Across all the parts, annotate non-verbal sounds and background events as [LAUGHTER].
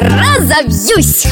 разобьюсь.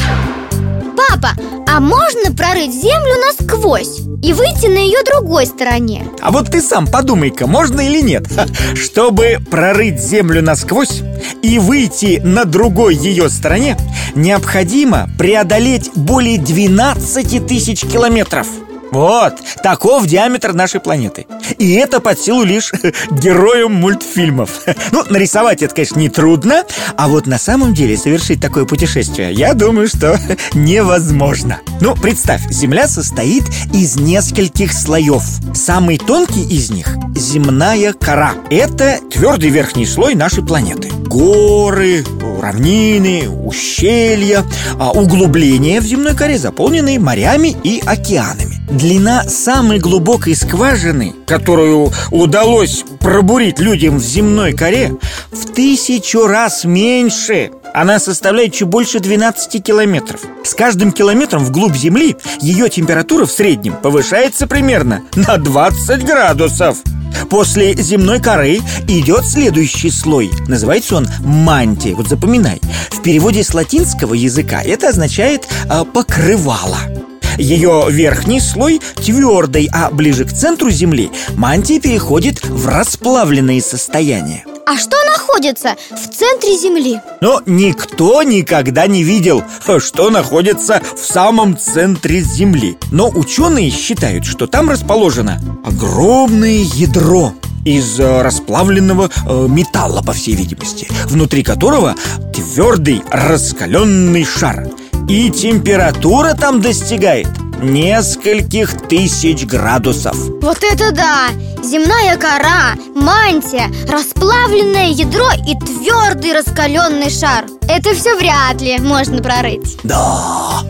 Папа, а можно прорыть землю насквозь и выйти на ее другой стороне? А вот ты сам подумай-ка, можно или нет? Чтобы прорыть землю насквозь и выйти на другой ее стороне Необходимо преодолеть более 12 тысяч километров вот, таков диаметр нашей планеты. И это под силу лишь [LAUGHS] героям мультфильмов. [LAUGHS] Ну, нарисовать это, конечно, нетрудно А вот на самом деле совершить такое путешествие Я думаю, что [LAUGHS] невозможно. Ну, представь, Земля состоит из нескольких слоев. Самый тонкий из них – земная кора. Это твердый верхний слой нашей планеты. Горы, равнины, ущелья а Углубления в земной коре заполнены морями и океанами Длина самой глубокой скважины, которую удалось пробурить людям в земной коре, в тысячу раз меньше. Она составляет чуть больше 12 километров. С каждым километром вглубь Земли ее температура в среднем повышается примерно на 20 градусов. После земной коры идет следующий слой. Называется он мантия. Вот запоминай. В переводе с латинского языка это означает э, покрывало. Ее верхний слой твердый, а ближе к центру Земли мантия переходит в расплавленные состояния. А что находится в центре Земли? Но никто никогда не видел, что находится в самом центре Земли Но ученые считают, что там расположено огромное ядро из э, расплавленного э, металла, по всей видимости Внутри которого твердый раскаленный шар и температура там достигает нескольких тысяч градусов. Вот это да! Земная кора, мантия, расплавленное ядро и твердый раскаленный шар. Это все вряд ли можно прорыть. Да,